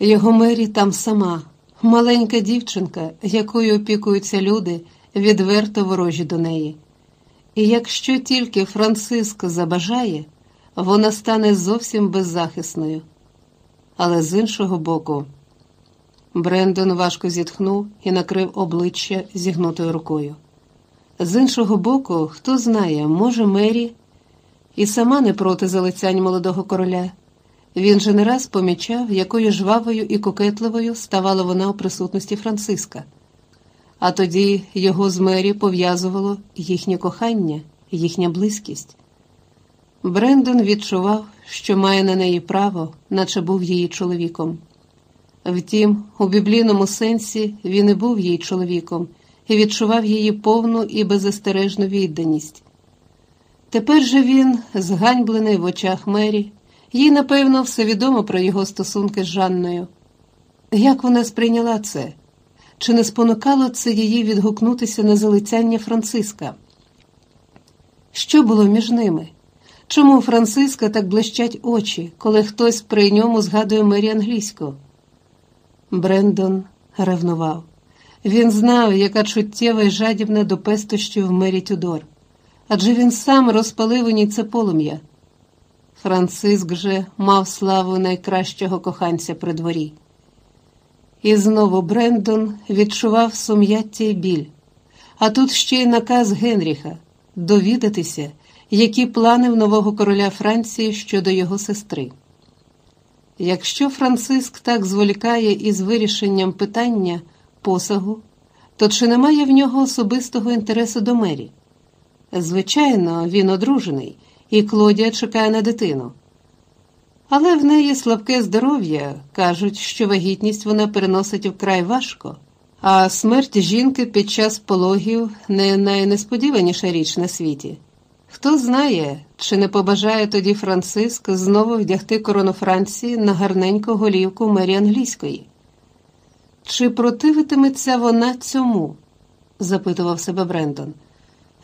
Його Мері там сама, маленька дівчинка, якою опікуються люди, відверто ворожі до неї. І якщо тільки Франциск забажає, вона стане зовсім беззахисною. Але з іншого боку, Брендон важко зітхнув і накрив обличчя зігнутою рукою. З іншого боку, хто знає, може, Мері і сама не проти залицянь молодого короля. Він же не раз помічав, якою жвавою і кокетливою ставала вона у присутності Франциска, а тоді його з Мері пов'язувало їхнє кохання, їхня близькість. Брендон відчував, що має на неї право, наче був її чоловіком. Втім, у біблійному сенсі він і був її чоловіком і відчував її повну і беззастережну відданість. Тепер же він, зганьблений в очах Мері, їй, напевно, все відомо про його стосунки з Жанною. Як вона сприйняла це? Чи не спонукало це її відгукнутися на залицяння Франциска? Що було між ними? Чому у Франциска так блищать очі, коли хтось при ньому згадує Мері англійську? Брендон ревнував. Він знав, яка чуттєва і жадібна до пестощів Мері Тюдор, адже він сам розпалив у ній це полум'я. Франциск же мав славу найкращого коханця при дворі. І знову Брендон відчував сум'яття й біль, а тут ще й наказ Генріха довідатися, які плани в нового короля Франції щодо його сестри. Якщо Франциск так зволікає із вирішенням питання посагу, то чи немає в нього особистого інтересу до мері? Звичайно, він одружений, і Клодія чекає на дитину. Але в неї слабке здоров'я, кажуть, що вагітність вона переносить вкрай важко, а смерть жінки під час пологів не найнесподіваніша річ на світі. Хто знає, чи не побажає тоді Франциск знову вдягти корону Франції на гарненьку голівку мері англійської? Чи противитиметься вона цьому? запитував себе Брендон.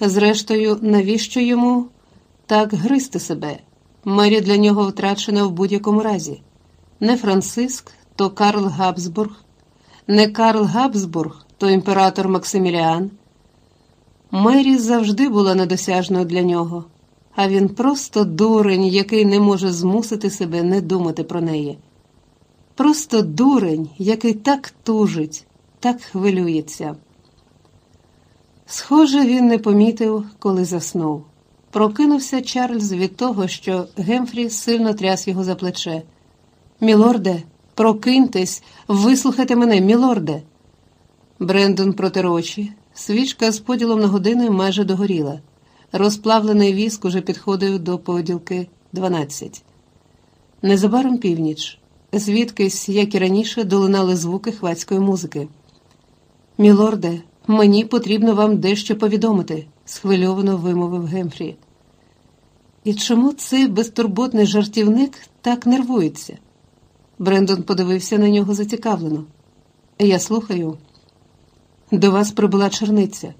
Зрештою, навіщо йому так гризти себе? Мері для нього втрачена в будь-якому разі. Не Франциск, то Карл Габсбург, не Карл Габсбург, то імператор Максиміліан. Мері завжди була недосяжною для нього, а він просто дурень, який не може змусити себе не думати про неї. Просто дурень, який так тужить, так хвилюється. Схоже, він не помітив, коли заснув. Прокинувся Чарльз від того, що Гемфрі сильно тряс його за плече. Мілорде, прокиньтесь, вислухайте мене, мілорде. Брендон протер очі. Свічка з поділом на години майже догоріла. Розплавлений віск уже підходив до поділки 12. Незабаром північ, звідкись, як і раніше, долинали звуки хвацької музики. Мілорде, мені потрібно вам дещо повідомити, схвильовано вимовив Гемфрі. І чому цей безтурботний жартівник так нервується? Брендон подивився на нього зацікавлено. Я слухаю. До вас прибула черниця.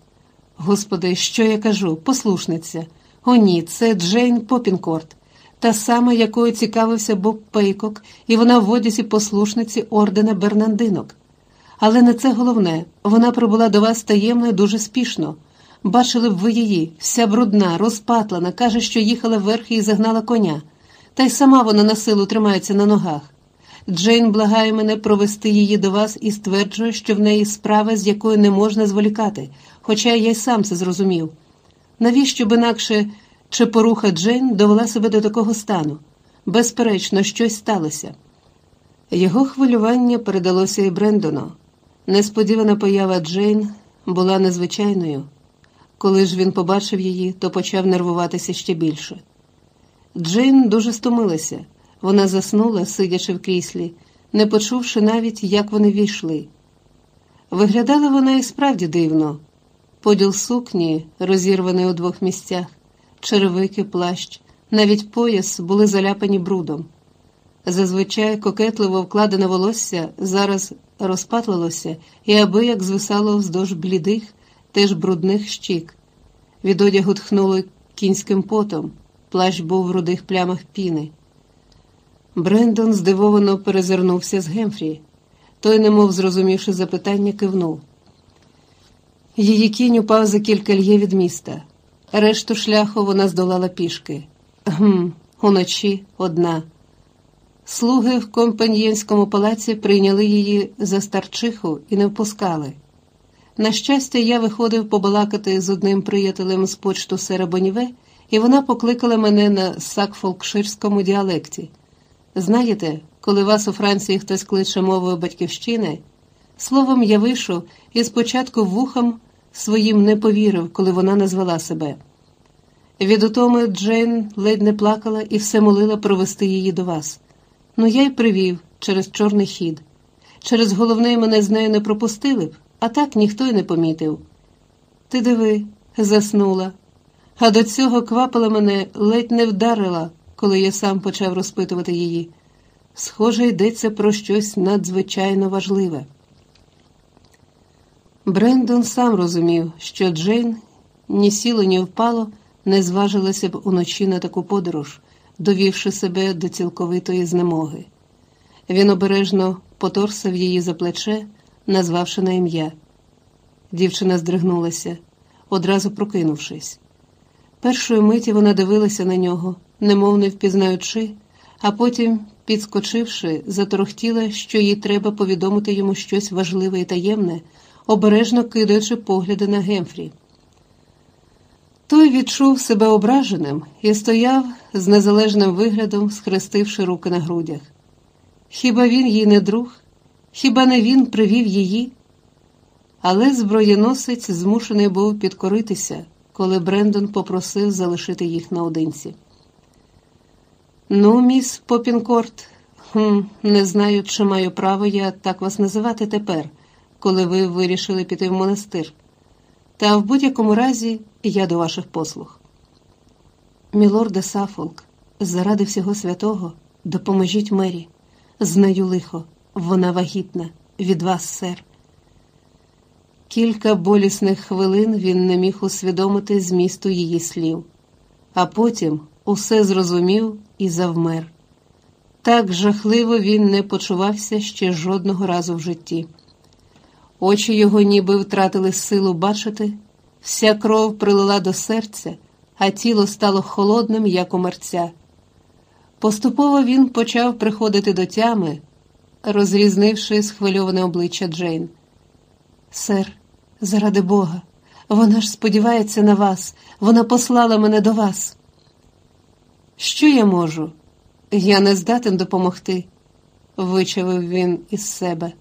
Господи, що я кажу? Послушниця. О, ні, це Джейн Попінкорт, та сама, якою цікавився Боб Пейкок, і вона в одязі послушниці ордена Бернандинок. Але не це головне, вона прибула до вас таємно і дуже спішно. Бачили б ви її, вся брудна, розпатлана, каже, що їхала вверх і загнала коня, та й сама вона на силу тримається на ногах. Джейн благає мене провести її до вас і стверджує, що в неї справа, з якою не можна зволікати, хоча я й сам це зрозумів. Навіщо б інакше чепоруха Джейн довела себе до такого стану? Безперечно, щось сталося. Його хвилювання передалося і Брендону. Несподівана поява Джейн була незвичайною. Коли ж він побачив її, то почав нервуватися ще більше. Джейн дуже стомилася. Вона заснула, сидячи в кріслі, не почувши навіть, як вони війшли. Виглядала вона і справді дивно поділ сукні, розірваний у двох місцях, черевики, плащ, навіть пояс були заляпані брудом. Зазвичай кокетливо вкладене волосся зараз розпатлилося і аби як звисало вздовж блідих, теж брудних щік. Від одягу тхнуло кінським потом, плащ був в рудих плямах піни. Брендон здивовано перезирнувся з Гемфрі. Той, немов зрозумівши запитання, кивнув. Її кінь упав за кілька льє від міста. Решту шляху вона здолала пішки. Гм, уночі одна. Слуги в компаньєнському палаці прийняли її за старчиху і не впускали. На щастя, я виходив побалакати з одним приятелем з почту Серабоніве, і вона покликала мене на сакфолкширському діалекті. Знаєте, коли вас у Франції хтось кличе мовою батьківщини, словом, я вийшов і спочатку вухам своїм не повірив, коли вона назвала себе. Від утоми Джейн ледь не плакала і все молила провести її до вас. Ну я й привів через чорний хід. Через головне мене з нею не пропустили б, а так ніхто й не помітив. Ти диви, заснула, а до цього квапила мене ледь не вдарила, коли я сам почав розпитувати її. Схоже, йдеться про щось надзвичайно важливе. Брендон сам розумів, що Джейн ні сіло, ні впало, не зважилася б уночі на таку подорож, довівши себе до цілковитої знемоги. Він обережно поторсав її за плече, назвавши на ім'я. Дівчина здригнулася, одразу прокинувшись. Першої миті вона дивилася на нього, немов не впізнаючи, а потім, підскочивши, заторохтіла, що їй треба повідомити йому щось важливе і таємне, обережно кидаючи погляди на Гемфрі. Той відчув себе ображеним і стояв з незалежним виглядом, схрестивши руки на грудях. Хіба він їй не друг? Хіба не він привів її? Але зброєносець змушений був підкоритися, коли Брендон попросив залишити їх наодинці. Ну, міс Попінкорт, хм, не знаю, чи маю право я так вас називати тепер, коли ви вирішили піти в монастир. Та в будь-якому разі я до ваших послуг. Мілорде Сафолк, заради всього святого, допоможіть мері. Знаю лихо, вона вагітна, від вас, сер. Кілька болісних хвилин він не міг усвідомити змісту її слів, а потім усе зрозумів і завмер. Так жахливо він не почувався ще жодного разу в житті. Очі його ніби втратили силу бачити, вся кров прилила до серця, а тіло стало холодним, як у мерця. Поступово він почав приходити до тями, розрізнивши схвильоване обличчя Джейн. Сер, заради Бога, вона ж сподівається на вас, вона послала мене до вас. Що я можу? Я не здатен допомогти, вичавив він із себе.